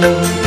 love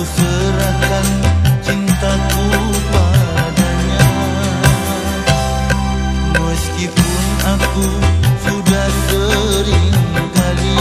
Serahkan cintaku padanya. Meskipun aku sudah sering kali